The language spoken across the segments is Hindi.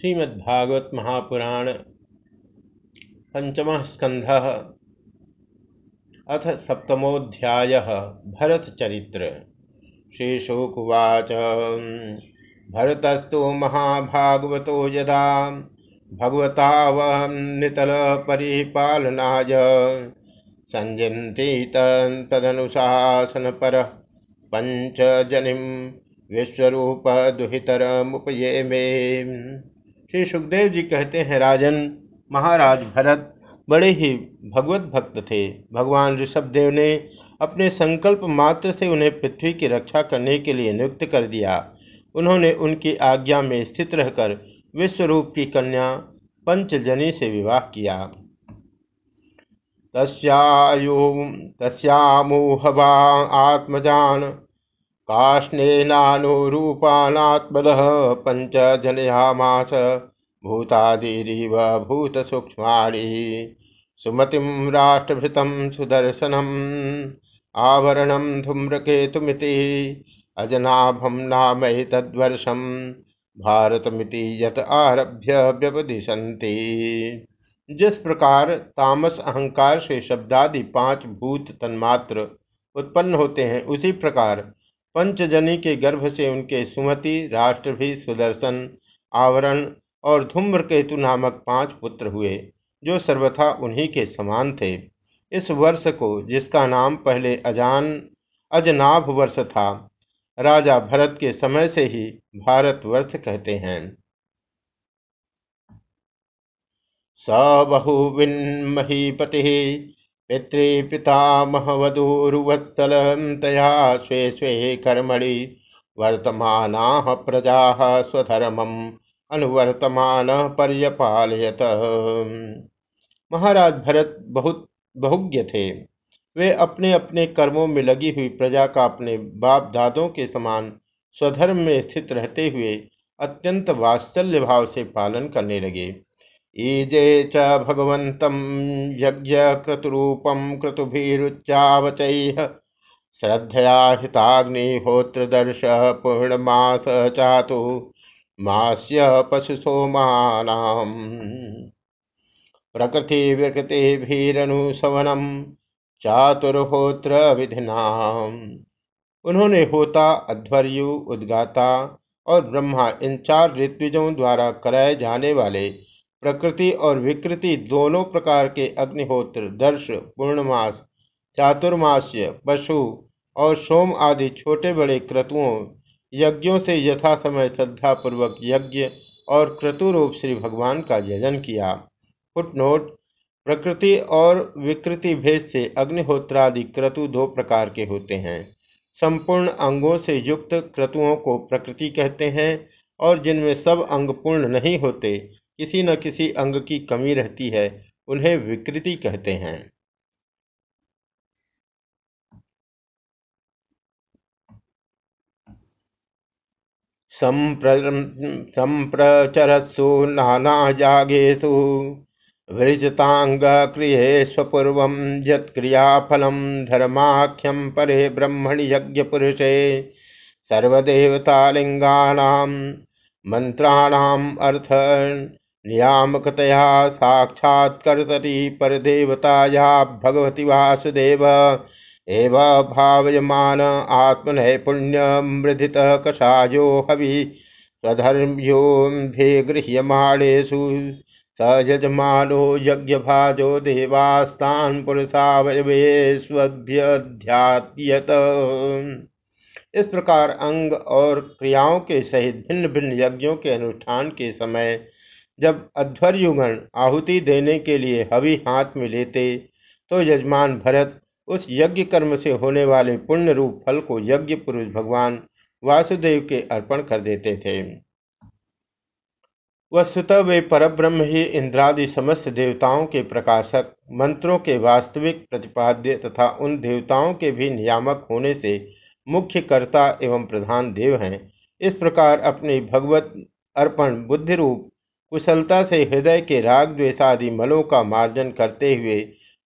श्रीमद्भागवत महापुराण पंचम स्कंध अथ सप्तमोध्याय भरत चरित्र श्रीशुकुवाच। भरतस्तु महाभागवतो यदा पर पंचजनिम विश्वरूप दुहितर मुपये में श्री सुखदेव जी कहते हैं, राजन, महाराज, भरत, बड़े ही भगवत भक्त थे। भगवान ऋषभदेव ने अपने संकल्प मात्र से उन्हें पृथ्वी की रक्षा करने के लिए नियुक्त कर दिया। उन्होंने उनकी आज्ञा में स्थित रहकर विश्वरूप की कन्या पंचजनी से विवाह किया। तस्यामुहवा, आत्मजान काष्णेनानुरूपानात्मनः पञ्चजनयामास भूतादिरिव भूतसूक्ष्माणि सुमतिं राष्ट्रभृतं सुदर्शनम्, आवरणं धूम्रकेतुमिति, अजनाभं नामैतद्वर्षं भारतमिति यत आरभ्य व्यपदिशन्ति जिस प्रकार तामस, अहंकार से शब्दादि पाँच भूत तन्मात्र उत्पन्न होते हैं, उसी प्रकार पंचजनी के गर्भ से उनके सुमति राष्ट्रभी सुदर्शन, आवरण और धूम्रकेतु नामक पाँच पुत्र हुए, जो सर्वथा उन्हीं के समान थे। इस वर्ष को, जिसका नाम पहले अजान अजनाभ वर्ष था, राजा भरत के समय से ही भारत वर्ष कहते हैं। स बहुविन्महीपति पितृपितामहवधूरुवत्सलं तया स्वे स्वे कर्मणि वर्तमानाः प्रजाः स्वधर्मम् अनुवर्तमानः पर्यपालयत। महाराज भरत बहुत बहुज्ञ थे। वे अपने अपने कर्मों में लगी हुई प्रजा का अपने बाप दादों के समान स्वधर्म में स्थित रहते हुए अत्यंत वात्सल्य भाव से पालन करने लगे। ईजे च भगवन्तं यज्ञक्रतुरूपं क्रतुभिरुच्चावचैः श्रद्धया हिताग्निहोत्रदर्श पूर्णमास चातु मास्य पशुसोमानाम्। प्रकृतिविकृतिभिरनुसवनं चातुर्होत्र विधिनाम। उन्होंने होता, अध्वर्यु, उद्गाता और ब्रह्मा इन चार ऋत्विजों द्वारा कराए जाने वाले प्रकृति और विकृति दोनों प्रकार के अग्निहोत्र, दर्श, पूर्णमास, चातुर्मास्य, पशु और सोम आदि छोटे बड़े क्रतुओं यज्ञों से यथा समय श्रद्धा पूर्वक यज्ञ और क्रतु रूप श्री भगवान का यजन किया। फुटनोट, प्रकृति और विकृति भेद से अग्निहोत्रादि क्रतु दो प्रकार के होते हैं। संपूर्ण अंगों से युक्त क्रतुओं को प्रकृति कहते हैं और जिनमें सब अंग पूर्ण नहीं होते, किसी न किसी अंग की कमी रहती है, उन्हें विकृति कहते हैं। संप्रचरत्सु नानायागेषु वृजताङ्गक्रियेष्वपूर्वं यत्क्रियाफलं धर्माख्यं परे ब्रह्मणि यज्ञपुरुषे, सर्वदेवतालिङ्गानां मन्त्राणाम् अर्थ नियामकतया साक्षात्कर्तरी परदेवताया भगवती वासुदेव। एव भावयमान आत्मनैपुण्यमृदितः कषायो हवि। स्वधर्म्योऽभिगृह्यमाणेषु स यजमानो यज्ञभाजो देवास्तान् पुरुषावयवेष्वभ्यध्यायत इस प्रकार अंग और क्रियाओं के सहित भिन्न भिन्न यज्ञों के अनुष्ठान के समय जब अध्वर्युगण आहुति देने के लिए हवि हाथ में लेते तो यजमान भरत उस यज्ञ कर्म से होने वाले पुण्य रूप फल को यज्ञ पुरुष भगवान वासुदेव के अर्पण कर देते थे। वस्तुतः वे परब्रह्म ही इंद्रादि समस्त देवताओं के प्रकाशक, मंत्रों के वास्तविक प्रतिपाद्य तथा उन देवताओं के भी नियामक होने से मुख्य कर्ता एवं प्रधान देव हैं। इस प्रकार अपनी भगवत अर्पण बुद्धि रूप कुशलता से हृदय के राग द्वेषादि मलों का मार्जन करते हुए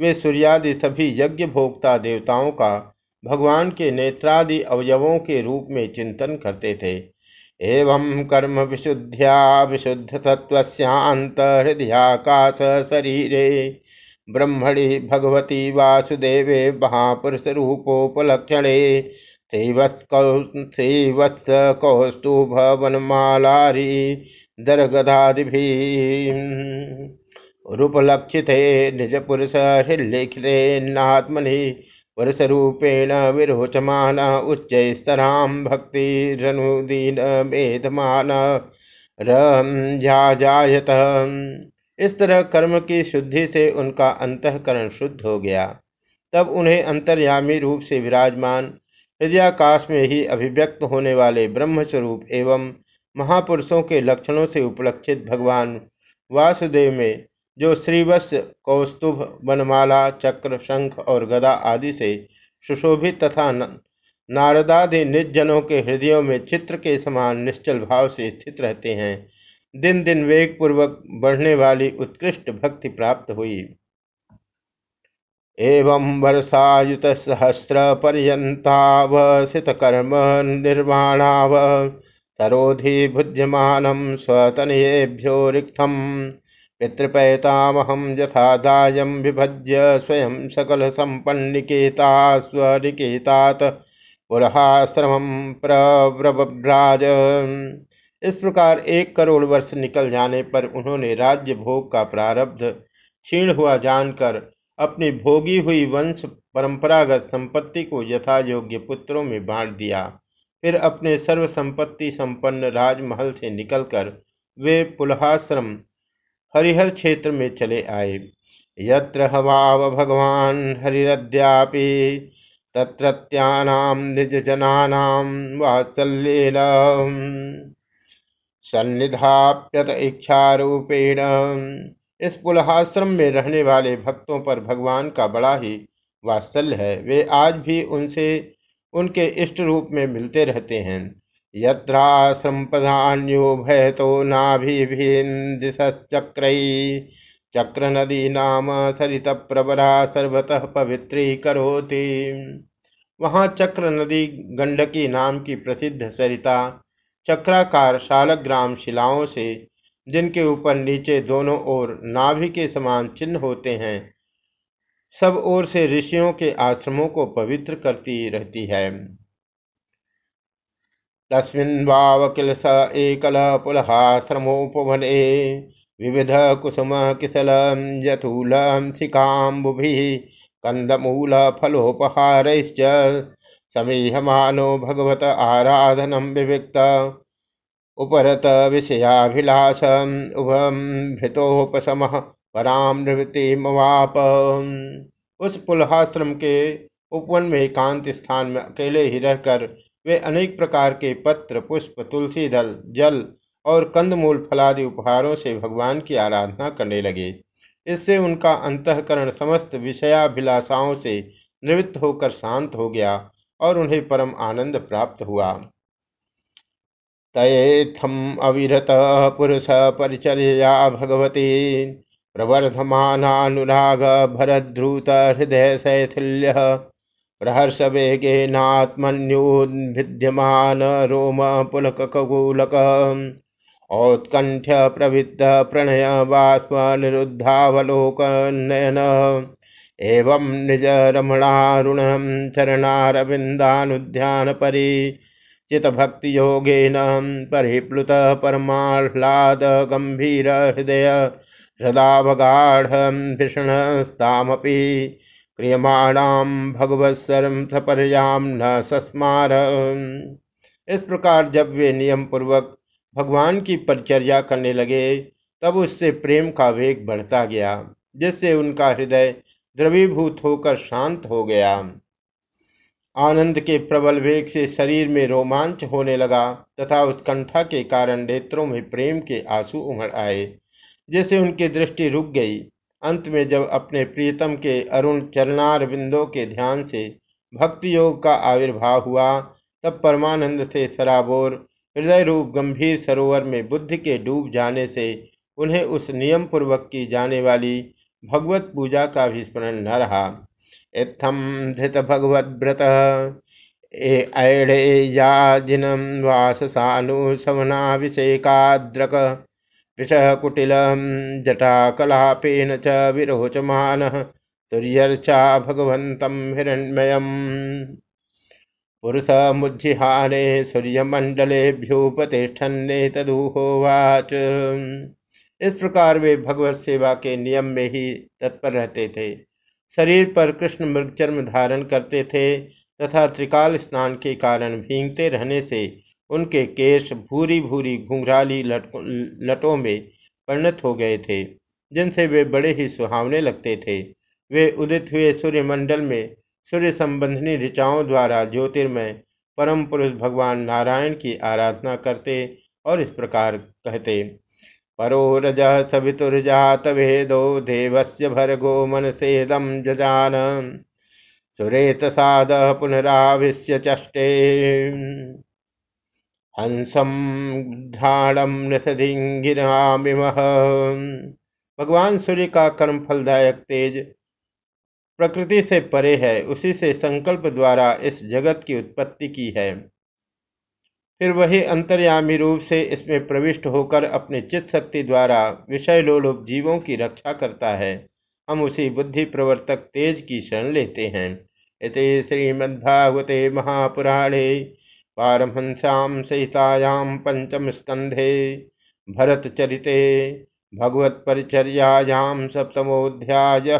वे सूर्यादि सभी यज्ञ भोक्ता देवताओं का भगवान के नेत्रादि अवयवों के रूप में चिंतन करते थे। एवं कर्म विशुद्ध्या विशुद्ध हृदयाकाश शरीरे ब्रह्मणि भगवती वासुदेवे महापुरुष रूपोपलक्षणे श्रीवत्स कौस्तुभ वनमालारी दरगदादिभिरुपलक्षिते निजपुरुष हृल्लिखिते नात्मनि पुरुषरूपेण विरोचमान उच्चैस्तरां भक्तिरनुदीन मेधमान रजायत इस तरह कर्म की शुद्धि से उनका अंतकरण शुद्ध हो गया। तब उन्हें अंतर्यामी रूप से विराजमान, हृदयाकाश में ही अभिव्यक्त होने वाले ब्रह्मस्वरूप एवं महापुरुषों के लक्षणों से उपलक्षित भगवान वासुदेव में जो श्रीवत्स, कौस्तुभ, वनमाला, चक्र, शंख और गदा आदि से सुशोभित तथा नारदादि निर्जनों के हृदयों में चित्र के समान निश्चल भाव से स्थित रहते हैं। दिन दिन वेग पूर्वक बढ़ने वाली उत्कृष्ट भक्ति प्राप्त हुई। एवं वर्षायुत सहस्र पर्यंतावसित कर्म निर्वाणाव तरोधि भुज्यमानम स्वतनयेभ्यो रिक्थम पितृपैतामहं यथा विभज्य स्वयं सकल संपन्निकेता स्वनिकेतात पुरहाश्रम प्रव्रभ्राज इस प्रकार एक करोड़ वर्ष निकल जाने पर उन्होंने राज्य भोग का प्रारब्ध क्षीण हुआ जानकर अपनी भोगी हुई वंश परंपरागत संपत्ति को यथा योग्य पुत्रों में बांट दिया। फिर अपने सर्व संपत्ति संपन्न राजमहल से निकलकर वे पुलहाश्रम हरिहर क्षेत्र में चले आए। यत्र हवाव भगवान हरिद्यापि तत्रत्यानाम निज जनानाम वात्सल्येन सन्निधाप्यत इच्छारूपेण। इस पुलहाश्रम में रहने वाले भक्तों पर भगवान का बड़ा ही वात्सल्य है। वे आज भी उनसे, उनके इष्ट रूप में मिलते रहते हैं। यत्राश्रमप्रधान्यो भयतो नाभिभिन्दिशचक्रैः चक्रनदी नाम सरित सरितप्रवरा सर्वतः पवित्री करोति वहाँ चक्र नदी गंडकी नाम की प्रसिद्ध सरिता, चक्राकार शालग्राम शिलाओं से, जिनके ऊपर नीचे दोनों ओर नाभि के समान चिन्ह होते हैं, सब ओर से ऋषियों के आश्रमों को पवित्र करती रहती है। तस्मिन् वावकिल स एकलपुलहाश्रमोपवने विविधकुसुमकिसलं यथूलं शिखाम्बुभिः कन्दमूलफलोपहारैश्च समीहमानो भगवत आराधनं विविक्त। उपरत विषयाभिलाषम्। उभम पराम निवृत्तिमवाप उस पुलहाश्रम के उपवन में एकांत स्थान में अकेले ही रहकर वे अनेक प्रकार के पत्र, पुष्प, तुलसी दल, जल और कंदमूल फलादि उपहारों से भगवान की आराधना करने लगे। इससे उनका अंतकरण समस्त विषयाभिलाषाओं से निवृत्त होकर शांत हो गया और उन्हें परम आनंद प्राप्त हुआ। तयेथम अविरत पुरुष परिचर्या भगवती, प्रवर्धमानानुराग भरद्रुत हृदय शैथिल्य। प्रहर्ष वेगेनात्मन्योद्भिद्यमान रोम पुलक खगोलक औत्कंठ्य प्रवृत्त प्रणय बाष्प निरुद्धावलोकनयन एवं निज रमणारुण चरणारविंदानुध्यान परि भक्ति योगेन परिप्लुत परमाह्लाद गंभीर हृदय हृदावगाढ़ भीषणस्तामपि क्रियमाणाम भगवत्सरम सपर्याम न सस्मार। इस प्रकार जब वे नियम पूर्वक भगवान की परिचर्या करने लगे, तब उससे प्रेम का वेग बढ़ता गया, जिससे उनका हृदय द्रवीभूत होकर शांत हो गया। आनंद के प्रबल वेग से शरीर में रोमांच होने लगा, तथा उत्कंठा के कारण नेत्रों में प्रेम के आँसू उमड़ आए जैसे उनकी दृष्टि रुक गई। अंत में जब अपने प्रियतम के अरुण चरणार बिंदों के ध्यान से भक्ति योग का आविर्भाव हुआ, तब परमानंद से सराबोर, हृदय रूप गंभीर सरोवर में बुद्ध के डूब जाने से उन्हें उस नियम पूर्वक की जाने वाली भगवत पूजा का भी स्मरण न रहा। इत्थम धृत भगवत व्रत ऐडेयाजिनं वाससानुशमनाभिषेकाद्रक वृषकुटिलं जटाकलापेन च विरोचमानः सूर्यर्चा भगवन्तं हिरण्मयम्। पुरुषमुज्जिहाने सूर्यमंडलेभ्युपतिष्ठन्नेतदुहोवाच इस प्रकार वे भगवत सेवा के नियम में ही तत्पर रहते थे। शरीर पर कृष्ण मृगचर्म धारण करते थे तथा त्रिकाल स्नान के कारण भींगते रहने से उनके केश भूरी भूरी घुंघराली लटों में परिणत हो गए थे, जिनसे वे बड़े ही सुहावने लगते थे। वे उदित हुए सूर्यमंडल में सूर्य संबंधिनी ऋचाओं द्वारा ज्योतिर्मय परम पुरुष भगवान नारायण की आराधना करते और इस प्रकार कहते, परो रज सवितुर्जात वेदो देवस्य भर्गो मनसेदम जजान। सुरेत साद पुनराविश्य चष्टे। हंसम घ्राणम नृसधिंगिरामिमह भगवान सूर्य का कर्म फलदायक तेज प्रकृति से परे है, उसी से संकल्प द्वारा इस जगत की उत्पत्ति की है। फिर वही अंतर्यामी रूप से इसमें प्रविष्ट होकर अपने चित्त शक्ति द्वारा विषय लोलुप जीवों की रक्षा करता है। हम उसी बुद्धि प्रवर्तक तेज की शरण लेते हैं। इति श्रीमद्भागवते महापुराणे पारमहंस्यां सहितायां पंचम स्कंधे भरत चरिते सप्तमोध्याय